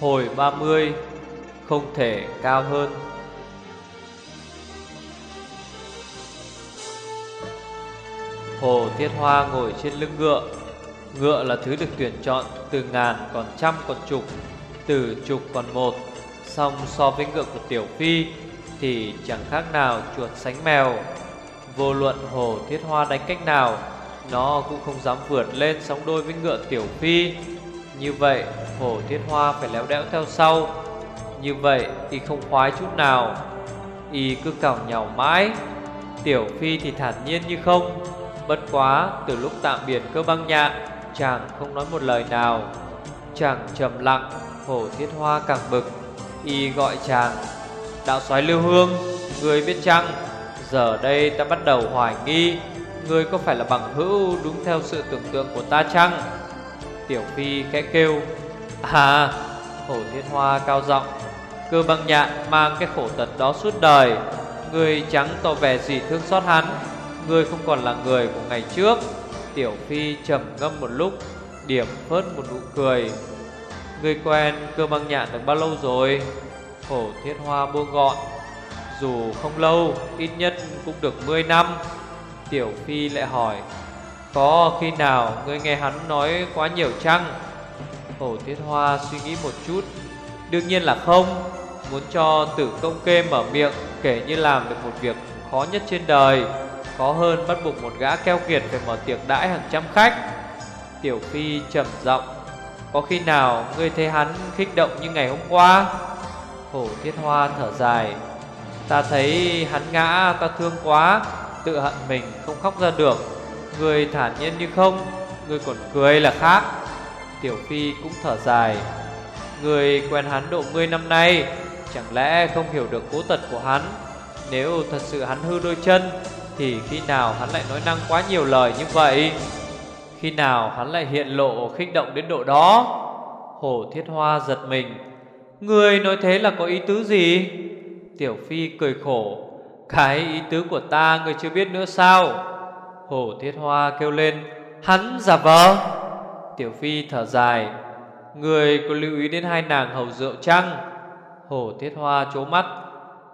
Hồi 30 Không thể cao hơn. Hồ Thiết Hoa ngồi trên lưng ngựa. Ngựa là thứ được tuyển chọn từ ngàn còn trăm còn chục, Từ chục còn một. Xong so với ngựa của Tiểu Phi Thì chẳng khác nào chuột sánh mèo. Vô luận Hồ Thiết Hoa đánh cách nào, Nó cũng không dám vượt lên sóng đôi với ngựa Tiểu Phi. Như vậy Hồ Thiên Hoa phải léo đẽo theo sau. Như vậy y không khoái chút nào. Y cứ cào nhào mãi. Tiểu Phi thì thản nhiên như không. Bất quá từ lúc tạm biệt cơ băng nhạn Chàng không nói một lời nào. Chàng trầm lặng, Hồ Thiết Hoa càng bực. Y gọi chàng, Đạo soái Lưu Hương, Người biết chăng? Giờ đây ta bắt đầu hoài nghi Người có phải là bằng hữu đúng theo sự tưởng tượng của ta chăng? Tiểu Phi khẽ kêu À khổ thiên Hoa cao giọng. Cơ băng nhạn mang cái khổ tật đó suốt đời. Người chẳng tỏ vẻ gì thương xót hắn. Người không còn là người của ngày trước. Tiểu Phi trầm ngâm một lúc, Điểm phớt một nụ cười. Người quen cơ băng nhạn được bao lâu rồi? Hổ thiết hoa buông gọn. Dù không lâu, Ít nhất cũng được 10 năm. Tiểu Phi lại hỏi, Có khi nào ngươi nghe hắn nói quá nhiều chăng? Hổ thiết hoa suy nghĩ một chút. Đương nhiên là không. Muốn cho tử công kê mở miệng, Kể như làm được một việc khó nhất trên đời Khó hơn bắt buộc một gã keo kiệt Phải mở tiệc đãi hàng trăm khách. Tiểu Phi trầm giọng, Có khi nào ngươi thấy hắn kích động như ngày hôm qua? Hổ thiết hoa thở dài, Ta thấy hắn ngã, ta thương quá, Tự hận mình không khóc ra được. Người thản nhiên như không Người còn cười là khác. Tiểu Phi cũng thở dài. Người quen hắn độ 10 năm nay, Chẳng lẽ không hiểu được cố tật của hắn? Nếu thật sự hắn hư đôi chân, Thì khi nào hắn lại nói năng quá nhiều lời như vậy? Khi nào hắn lại hiện lộ khinh động đến độ đó? Hồ Thiết Hoa giật mình. Người nói thế là có ý tứ gì? Tiểu Phi cười khổ. Cái ý tứ của ta người chưa biết nữa sao? Hồ Thiết Hoa kêu lên. Hắn giả vờ? Tiểu Phi thở dài. Người có lưu ý đến hai nàng hầu rượu chăng Hổ Thiết Hoa chố mắt.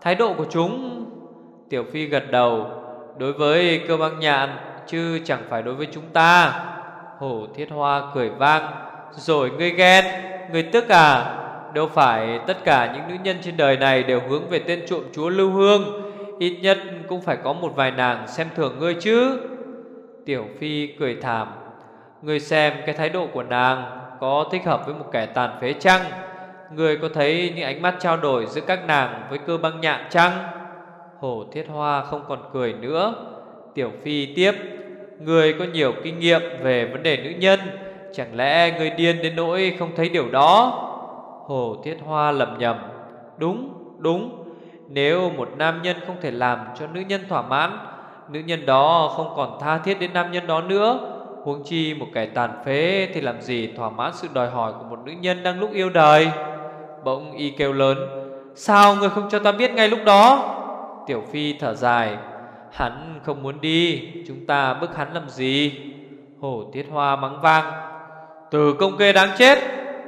Thái độ của chúng? Tiểu Phi gật đầu. Đối với cơ băng nhạn Chứ chẳng phải đối với chúng ta. Hổ Thiết Hoa cười vang. Rồi ngươi ghen. Ngươi tức à? Đâu phải tất cả những nữ nhân trên đời này Đều hướng về tên trộm chúa Lưu Hương. Ít nhất cũng phải có một vài nàng Xem thường ngươi chứ. Tiểu Phi cười thảm người xem cái thái độ của nàng Có thích hợp với một kẻ tàn phế chăng? Người có thấy những ánh mắt trao đổi Giữa các nàng với cơ băng nhạn chăng? Hổ Thiết Hoa không còn cười nữa. Tiểu Phi tiếp người có nhiều kinh nghiệm về vấn đề nữ nhân Chẳng lẽ người điên đến nỗi không thấy điều đó? Hồ Thiết Hoa lầm nhầm Đúng, đúng. Nếu một nam nhân không thể làm cho nữ nhân thỏa mãn Nữ nhân đó không còn tha thiết đến nam nhân đó nữa Huống chi một kẻ tàn phế Thì làm gì thỏa mãn sự đòi hỏi của một nữ nhân đang lúc yêu đời? Bỗng y kêu lớn, Sao người không cho ta biết ngay lúc đó? Tiểu Phi thở dài, Hắn không muốn đi, Chúng ta bức hắn làm gì? Hổ Tiết Hoa mắng vang, Từ công kê đáng chết,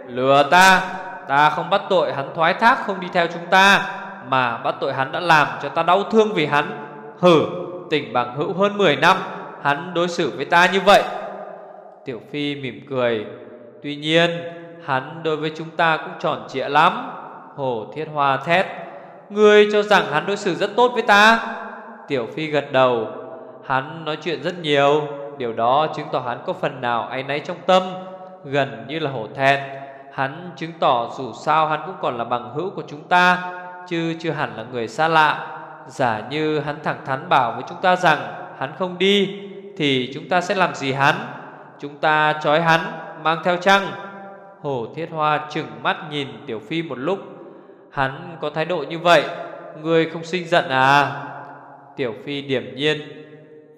Lừa ta Ta không bắt tội hắn thoái thác, không đi theo chúng ta, Mà bắt tội hắn đã làm cho ta đau thương vì hắn. Hử Tình bằng hữu hơn 10 năm, Hắn đối xử với ta như vậy Tiểu Phi mỉm cười. Tuy nhiên, Hắn đối với chúng ta cũng tròn trịa lắm. Hồ Thiết Hoa thét. Ngươi cho rằng hắn đối xử rất tốt với ta? Tiểu Phi gật đầu. Hắn nói chuyện rất nhiều. Điều đó chứng tỏ hắn có phần nào áy náy trong tâm. Gần như là hổ thẹn. Hắn chứng tỏ dù sao hắn cũng còn là bằng hữu của chúng ta, Chứ chưa hẳn là người xa lạ. Giả như hắn thẳng thắn bảo với chúng ta rằng Hắn không đi, Thì chúng ta sẽ làm gì hắn? Chúng ta trói hắn Mang theo chăng? Hổ Thiết Hoa chừng mắt nhìn Tiểu Phi một lúc. Hắn có thái độ như vậy, Ngươi không sinh giận à? Tiểu Phi điểm nhiên.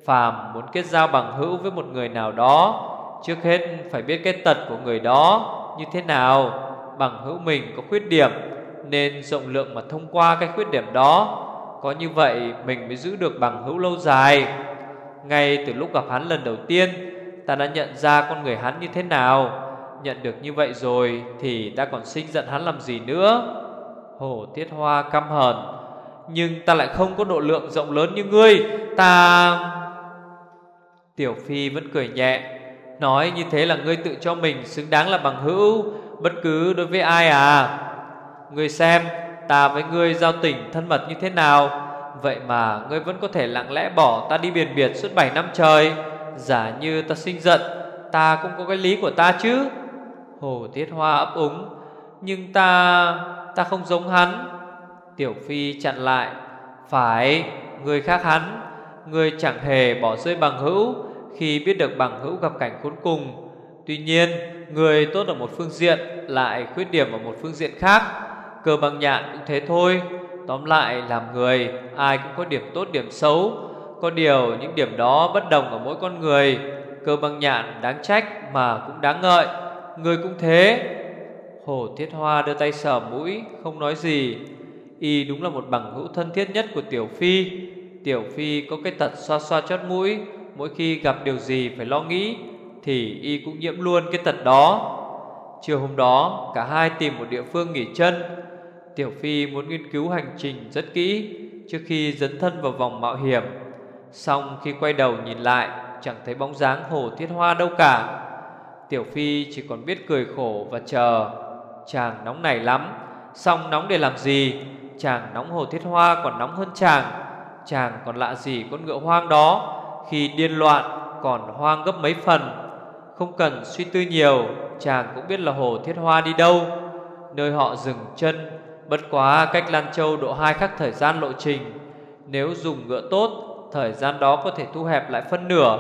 Phàm muốn kết giao bằng hữu với một người nào đó, Trước hết phải biết cái tật của người đó Như thế nào. Bằng hữu mình có khuyết điểm, Nên rộng lượng mà thông qua cái khuyết điểm đó. Có như vậy mình mới giữ được bằng hữu lâu dài. Ngay từ lúc gặp hắn lần đầu tiên Ta đã nhận ra con người hắn như thế nào. Nhận được như vậy rồi Thì ta còn sinh giận hắn làm gì nữa? Hổ Tiết Hoa căm hờn. Nhưng ta lại không có độ lượng rộng lớn như ngươi. Ta Tiểu Phi vẫn cười nhẹ. Nói như thế là ngươi tự cho mình xứng đáng là bằng hữu. Bất cứ đối với ai à. Ngươi xem, Ta với ngươi giao tình thân mật như thế nào? Vậy mà ngươi vẫn có thể lặng lẽ bỏ ta đi biển biệt suốt 7 năm trời. Giả như ta sinh giận, Ta cũng có cái lý của ta chứ. Hồ Tiết Hoa ấp úng, Nhưng ta Ta không giống hắn. Tiểu Phi chặn lại, Phải, Người khác hắn. Người chẳng hề bỏ rơi bằng hữu, Khi biết được bằng hữu gặp cảnh khốn cùng. Tuy nhiên, Người tốt ở một phương diện, Lại khuyết điểm ở một phương diện khác. Cơ bằng nhạn cũng thế thôi. Tóm lại, làm người, Ai cũng có điểm tốt, điểm xấu. Có điều những điểm đó bất đồng ở mỗi con người. Cơ bằng nhạn đáng trách Mà cũng đáng ngợi. Người cũng thế. Hồ Thiết Hoa đưa tay sờ mũi, Không nói gì. Y đúng là một bằng hữu thân thiết nhất của Tiểu Phi. Tiểu Phi có cái tật xoa xoa chót mũi. Mỗi khi gặp điều gì phải lo nghĩ, Thì Y cũng nhiễm luôn cái tật đó. Chiều hôm đó, Cả hai tìm một địa phương nghỉ chân. Tiểu Phi muốn nghiên cứu hành trình rất kỹ Trước khi dấn thân vào vòng mạo hiểm. Xong khi quay đầu nhìn lại, Chẳng thấy bóng dáng Hồ Thiết Hoa đâu cả. Tiểu Phi chỉ còn biết cười khổ và chờ. Chàng nóng này lắm. Xong nóng để làm gì? Chàng nóng Hồ Thiết Hoa còn nóng hơn chàng. Chàng còn lạ gì con ngựa hoang đó? Khi điên loạn, còn hoang gấp mấy phần. Không cần suy tư nhiều, Chàng cũng biết là Hồ Thiết Hoa đi đâu. Nơi họ dừng chân, Bất quá cách Lan Châu độ hai khắc thời gian lộ trình. Nếu dùng ngựa tốt Thời gian đó có thể thu hẹp lại phân nửa.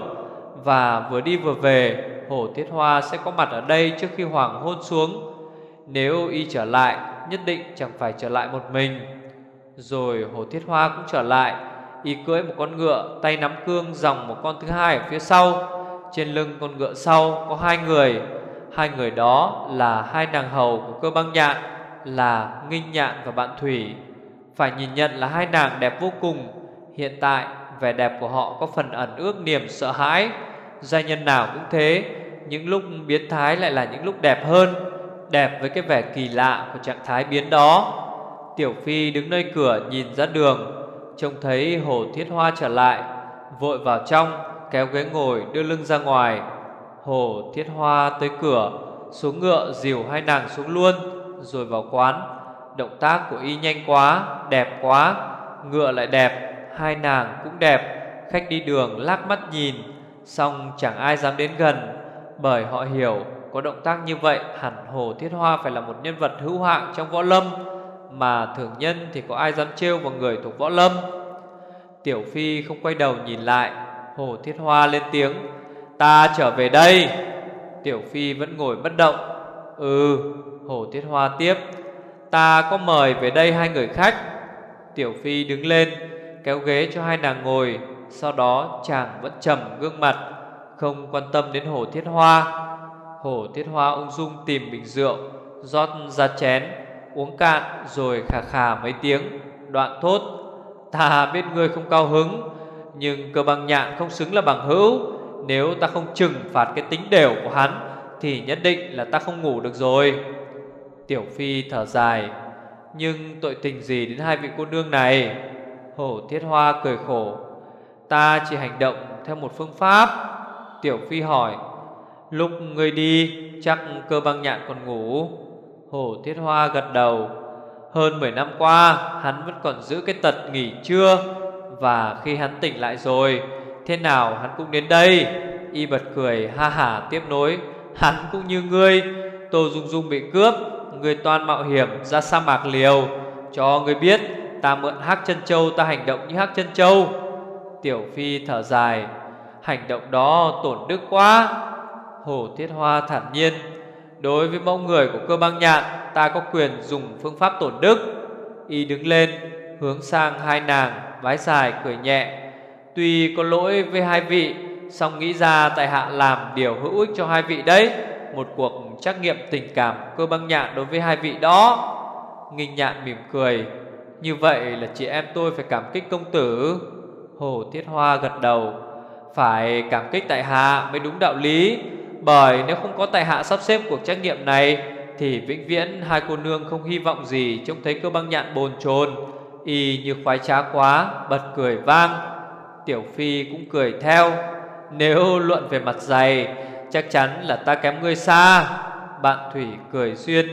Và vừa đi vừa về, Hồ Thiết Hoa sẽ có mặt ở đây trước khi hoàng hôn xuống. Nếu y trở lại, Nhất định chẳng phải trở lại một mình. Rồi Hồ Thiết Hoa cũng trở lại, Y cưỡi một con ngựa, Tay nắm cương dòng một con thứ hai ở phía sau. Trên lưng con ngựa sau có hai người. Hai người đó là hai nàng hầu của cơ băng nhạn, Là Nghinh Nhạn và bạn Thủy. Phải nhìn nhận là hai nàng đẹp vô cùng. Hiện tại vẻ đẹp của họ có phần ẩn ước niềm sợ hãi. Gia nhân nào cũng thế, Những lúc biến thái lại là những lúc đẹp hơn, Đẹp với cái vẻ kỳ lạ của trạng thái biến đó. Tiểu Phi đứng nơi cửa nhìn ra đường, Trông thấy Hồ Thiết Hoa trở lại, Vội vào trong, Kéo ghế ngồi đưa lưng ra ngoài. Hồ Thiết Hoa tới cửa, Xuống ngựa dìu hai nàng xuống luôn, Rồi vào quán. Động tác của y nhanh quá, Đẹp quá, Ngựa lại đẹp. Hai nàng cũng đẹp, Khách đi đường lác mắt nhìn Xong chẳng ai dám đến gần. Bởi họ hiểu, có động tác như vậy Hẳn Hồ Thiết Hoa phải là một nhân vật hữu hạng trong võ lâm, Mà thường nhân thì có ai dám trêu vào người thuộc võ lâm. Tiểu Phi không quay đầu nhìn lại, Hồ Thiết Hoa lên tiếng, Ta trở về đây. Tiểu Phi vẫn ngồi bất động Ừ Hồ Thiết Hoa tiếp, Ta có mời về đây hai người khách. Tiểu Phi đứng lên Kéo ghế cho hai nàng ngồi, Sau đó chàng vẫn trầm gương mặt, Không quan tâm đến Hồ Thiết Hoa. Hồ Thiết Hoa ung dung tìm bình rượu, rót ra chén, uống cạn rồi khà khà mấy tiếng, đoạn thốt, ta biết ngươi không cao hứng, nhưng cơ bằng nhạn không xứng là bằng hữu. Nếu ta không trừng phạt cái tính đều của hắn, thì nhất định là ta không ngủ được rồi. Tiểu phi thở dài, nhưng tội tình gì đến hai vị cô nương này? Hổ Thiết Hoa cười khổ. Ta chỉ hành động theo một phương pháp. Tiểu Phi hỏi, Lúc người đi, chắc cơ băng nhạn còn ngủ? Hổ Thiết Hoa gật đầu, Hơn 10 năm qua, hắn vẫn còn giữ cái tật nghỉ trưa. Và khi hắn tỉnh lại rồi, Thế nào hắn cũng đến đây. Y bật cười, ha hả tiếp nối. Hắn cũng như ngươi. Tô Dung Dung bị cướp Người toan mạo hiểm ra sa mạc liều. Cho người biết Ta mượn hắc chân châu, ta hành động như hắc chân châu. Tiểu Phi thở dài, Hành động đó tổn đức quá. Hồ Thiết Hoa thản nhiên, Đối với mẫu người của cơ băng nhạn, Ta có quyền dùng phương pháp tổn đức. Y đứng lên, Hướng sang hai nàng, Vái dài cười nhẹ. Tuy có lỗi với hai vị, song nghĩ ra tại hạ làm điều hữu ích cho hai vị đấy. Một cuộc trắc nghiệm tình cảm cơ băng nhạn đối với hai vị đó. Nghinh nhạn mỉm cười như vậy là chị em tôi phải cảm kích công tử. Hồ Thiết Hoa gật đầu. Phải cảm kích tại hạ mới đúng đạo lý. Bởi nếu không có tại hạ sắp xếp cuộc trắc nghiệm này, Thì vĩnh viễn hai cô nương không hy vọng gì Trông thấy cơ băng nhạn bồn chồn. Y như khoái trá quá, Bật cười vang. Tiểu Phi cũng cười theo. Nếu luận về mặt dày, Chắc chắn là ta kém ngươi xa. Bạn Thủy cười duyên.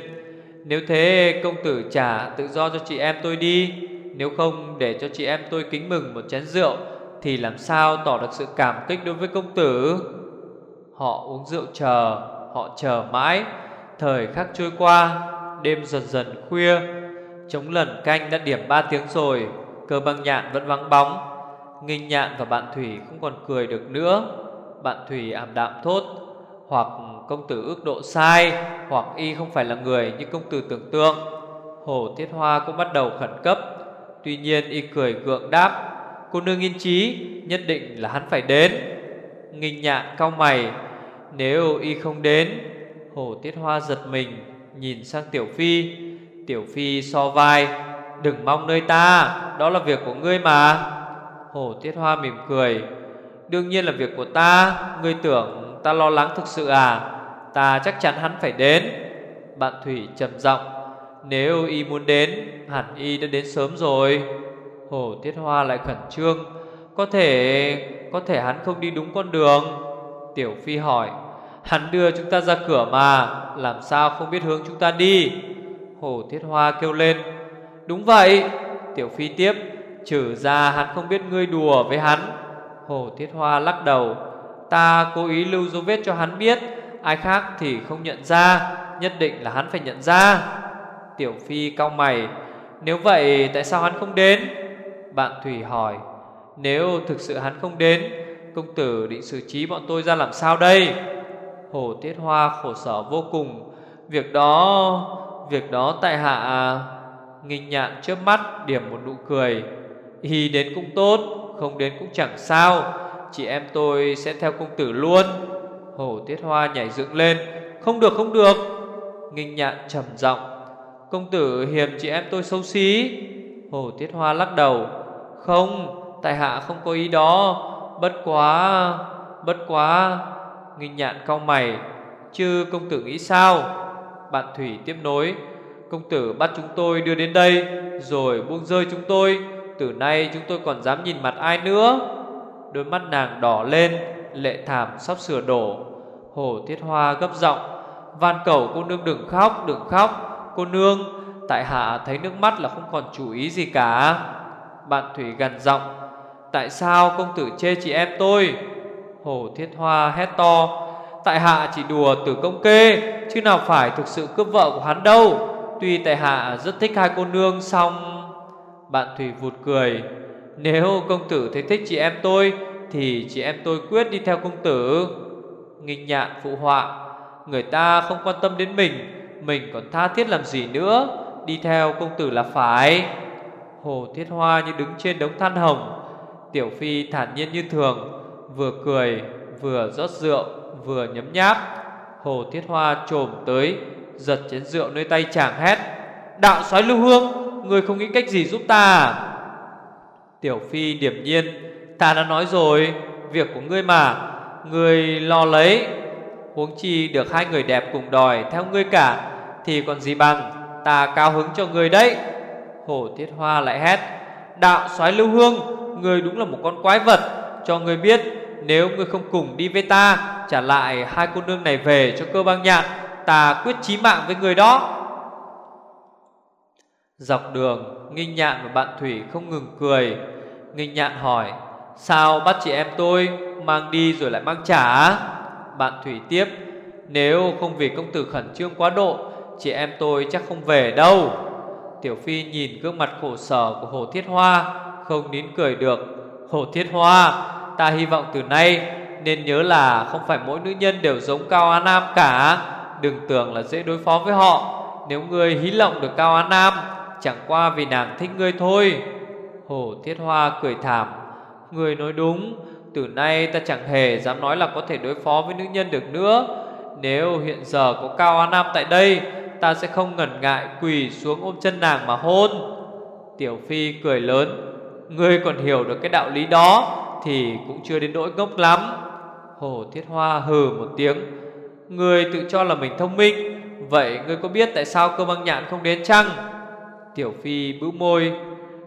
Nếu thế, công tử trả tự do cho chị em tôi đi. Nếu không, để cho chị em tôi kính mừng một chén rượu, Thì làm sao tỏ được sự cảm kích đối với công tử? Họ uống rượu chờ, Họ chờ mãi. Thời khắc trôi qua, Đêm dần dần khuya. Chống lần canh đã điểm 3 tiếng rồi, Cơ băng nhạn vẫn vắng bóng. Nghinh nhạn và bạn Thủy không còn cười được nữa. Bạn Thủy ảm đạm thốt, Hoặc công tử ước độ sai, Hoặc y không phải là người như công tử tưởng tượng. Hồ Thiết Hoa cũng bắt đầu khẩn cấp. Tuy nhiên y cười gượng đáp, Cô nương yên trí Nhất định là hắn phải đến. Nghinh nhạn cao mày, Nếu y không đến. Hồ Tiết Hoa giật mình, Nhìn sang Tiểu Phi. Tiểu Phi so vai, Đừng mong nơi ta, Đó là việc của ngươi mà. Hồ Tiết Hoa mỉm cười, Đương nhiên là việc của ta, Ngươi tưởng ta lo lắng thực sự à? Ta chắc chắn hắn phải đến. Bạn Thủy trầm giọng, Nếu y muốn đến, Hẳn y đã đến sớm rồi. Hồ Tiết Hoa lại khẩn trương, Có thể Có thể hắn không đi đúng con đường. Tiểu Phi hỏi, Hắn đưa chúng ta ra cửa mà, Làm sao không biết hướng chúng ta đi? Hồ Thiết Hoa kêu lên, Đúng vậy. Tiểu Phi tiếp, Trừ ra hắn không biết ngươi đùa với hắn. Hồ Thiết Hoa lắc đầu, Ta cố ý lưu dấu vết cho hắn biết. Ai khác thì không nhận ra, Nhất định là hắn phải nhận ra. Tiểu Phi cau mày, Nếu vậy, tại sao hắn không đến? Bạn Thủy hỏi, Nếu thực sự hắn không đến, Công tử định xử trí bọn tôi ra làm sao đây? Hồ Tiết Hoa khổ sở vô cùng, Việc đó Việc đó tại hạ à, Nghinh nhạn trước mắt, điểm một nụ cười. Y đến cũng tốt, Không đến cũng chẳng sao. Chị em tôi sẽ theo công tử luôn. Hồ Tiết Hoa nhảy dựng lên. Không được không được. Nghinh nhạn trầm giọng. Công tử hiềm chị em tôi xấu xí. Hồ Tiết Hoa lắc đầu. Không, Tại hạ không có ý đó. Bất quá Bất quá. Nghinh nhạn cau mày. Chứ công tử nghĩ sao? Bạn Thủy tiếp nối. Công tử bắt chúng tôi đưa đến đây, Rồi buông rơi chúng tôi. Từ nay chúng tôi còn dám nhìn mặt ai nữa. Đôi mắt nàng đỏ lên. Lệ thảm sắp sửa đổ. Hồ Thiết Hoa gấp giọng, Van cầu cô nương đừng khóc Đừng khóc, Cô nương. Tại hạ thấy nước mắt là không còn chú ý gì cả. Bạn Thủy gần giọng, Tại sao công tử chê chị em tôi? Hồ Thiết Hoa hét to, Tại hạ chỉ đùa từ công kê, Chứ nào phải thực sự cướp vợ của hắn đâu. Tuy tại hạ rất thích hai cô nương Xong. Bạn Thủy vụt cười, Nếu công tử thấy thích chị em tôi thì chị em tôi quyết đi theo công tử. Nghinh nhạn phụ họa, Người ta không quan tâm đến mình Mình còn tha thiết làm gì nữa, Đi theo công tử là phải. Hồ Thiết Hoa như đứng trên đống than hồng, Tiểu Phi thản nhiên như thường, Vừa cười, vừa rót rượu, Vừa nhấm nháp. Hồ Thiết Hoa trồm tới, Giật chén rượu nơi tay chàng hét, Đạo soái lưu hương, Người không nghĩ cách gì giúp ta à? Tiểu Phi điểm nhiên Ta đã nói rồi, Việc của ngươi mà. Ngươi lo lấy, Huống chi được hai người đẹp cùng đòi theo ngươi cả, Thì còn gì bằng, Ta cao hứng cho ngươi đấy. Hổ Thiết Hoa lại hét, Đạo soái lưu hương, Ngươi đúng là một con quái vật. Cho ngươi biết, Nếu ngươi không cùng đi với ta, Trả lại hai cô nương này về cho cơ băng nhạn Ta quyết chí mạng với người đó. Dọc đường, Nghinh nhạn và bạn Thủy không ngừng cười. Nghinh nhạn hỏi Sao bắt chị em tôi Mang đi rồi lại mang trả? Bạn Thủy tiếp, Nếu không vì công tử khẩn trương quá độ, Chị em tôi chắc không về đâu. Tiểu Phi nhìn gương mặt khổ sở của Hồ Thiết Hoa, Không nín cười được. Hồ Thiết Hoa, Ta hy vọng từ nay Nên nhớ là không phải mỗi nữ nhân đều giống Cao á Nam cả. Đừng tưởng là dễ đối phó với họ. Nếu ngươi hí lộng được Cao á Nam, Chẳng qua vì nàng thích ngươi thôi. Hồ Thiết Hoa cười thảm người nói đúng. Từ nay ta chẳng hề dám nói là có thể đối phó với nữ nhân được nữa. Nếu hiện giờ có Cao An Nam tại đây, Ta sẽ không ngần ngại quỳ xuống ôm chân nàng mà hôn. Tiểu Phi cười lớn. Ngươi còn hiểu được cái đạo lý đó Thì cũng chưa đến nỗi ngốc lắm. Hồ Thiết Hoa hừ một tiếng. Người tự cho là mình thông minh. Vậy người có biết tại sao cơ băng nhạn không đến chăng? Tiểu Phi bĩu môi.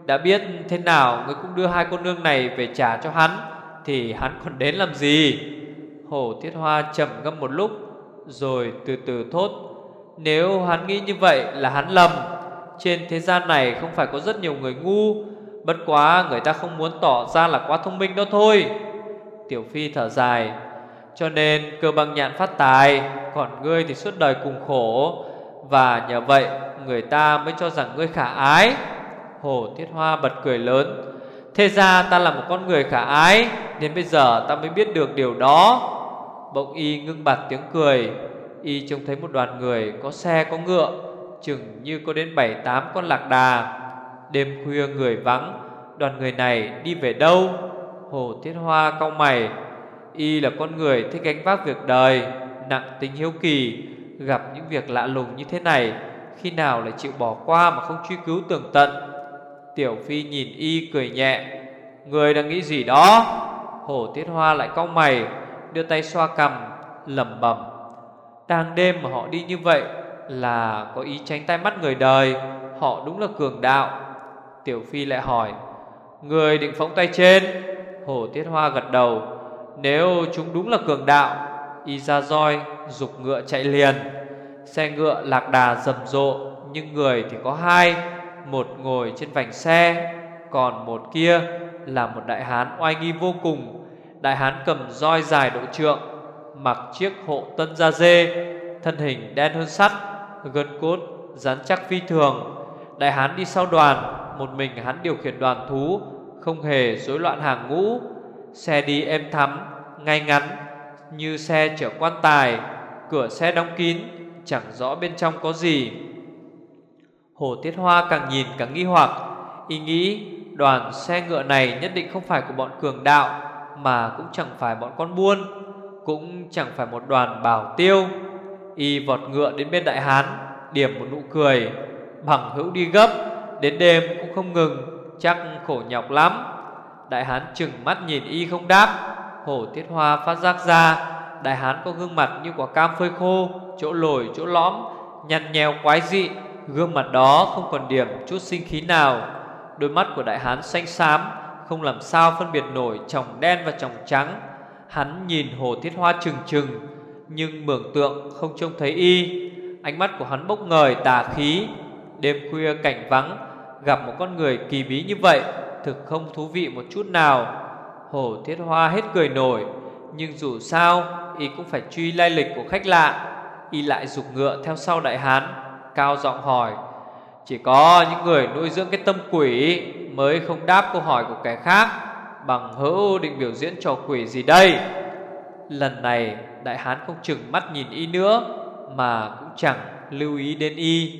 Đã biết thế nào Người cũng đưa hai cô nương này về trả cho hắn, Thì hắn còn đến làm gì? Hồ Thiết Hoa trầm ngâm một lúc, Rồi từ từ thốt, Nếu hắn nghĩ như vậy là hắn lầm. Trên thế gian này không phải có rất nhiều người ngu, Bất quá người ta không muốn tỏ ra là quá thông minh đó thôi. Tiểu Phi thở dài, Cho nên cơ bằng nhạn phát tài, Còn ngươi thì suốt đời cùng khổ, Và nhờ vậy người ta mới cho rằng ngươi khả ái. Hồ Thiết Hoa, bật cười lớn. Thế ra ta là một con người khả ái Đến bây giờ ta mới biết được điều đó. Bỗng y ngưng bặt tiếng cười. Y trông thấy một đoàn người, có xe, có ngựa, Chừng như có đến bảy, tám con lạc đà. Đêm khuya người vắng, Đoàn người này đi về đâu? Hồ Thiết Hoa, cau mày. Y là con người thích gánh vác việc đời, Nặng tính hiếu kỳ, Gặp những việc lạ lùng như thế này, Khi nào lại chịu bỏ qua mà không truy cứu tường tận? Tiểu Phi nhìn Y cười nhẹ. Người đang nghĩ gì đó? Hổ Tiết Hoa lại cau mày, Đưa tay xoa cầm lẩm bẩm. Đang đêm mà họ đi như vậy Là có ý tránh tay mắt người đời, Họ đúng là cường đạo. Tiểu Phi lại hỏi, Người định phóng tay trên? Hổ Tiết Hoa gật đầu, Nếu chúng đúng là cường đạo, Y ra roi, dục ngựa chạy liền. Xe ngựa lạc đà rầm rộ, Nhưng người thì có hai một ngồi trên vành xe, Còn một kia là một đại hán oai nghi vô cùng. Đại hán cầm roi dài độ trượng, Mặc chiếc hộ tân da dê, Thân hình đen hơn sắt, Gân cốt rắn chắc phi thường. Đại hán đi sau đoàn, Một mình hắn điều khiển đoàn thú, Không hề rối loạn hàng ngũ. Xe đi êm thắm, Ngay ngắn, Như xe chở quan tài, Cửa xe đóng kín, Chẳng rõ bên trong có gì. Hồ Tiết Hoa càng nhìn càng nghi hoặc. Ý nghĩ đoàn xe ngựa này nhất định không phải của bọn cường đạo, Mà cũng chẳng phải bọn con buôn, Cũng chẳng phải một đoàn bảo tiêu. Y vọt ngựa đến bên đại hán, Điểm một nụ cười. Bằng hữu đi gấp, Đến đêm cũng không ngừng, Chắc khổ nhọc lắm. Đại hán chừng mắt nhìn y không đáp. Hổ tiết hoa phát giác ra, Đại hán có gương mặt như quả cam phơi khô, Chỗ lồi, chỗ lõm, Nhăn nhèo quái dị. Gương mặt đó không còn điểm chút sinh khí nào. Đôi mắt của đại hán xanh xám, Không làm sao phân biệt nổi Tròng đen và tròng trắng. Hắn nhìn hồ thiết hoa trừng trừng, Nhưng mường tượng không trông thấy y. Ánh mắt của hắn bốc ngời tà khí. Đêm khuya cảnh vắng, Gặp một con người kỳ bí như vậy, Thực không thú vị một chút nào. Hồ Thiết Hoa hết cười nổi, Nhưng dù sao, Y cũng phải truy lai lịch của khách lạ. Y lại dục ngựa theo sau đại hán. Cao giọng hỏi. Chỉ có những người nuôi dưỡng cái tâm quỷ Mới không đáp câu hỏi của kẻ khác Bằng hữu định biểu diễn trò quỷ gì đây. Lần này, đại hán không chừng mắt nhìn y nữa Mà cũng chẳng lưu ý đến y.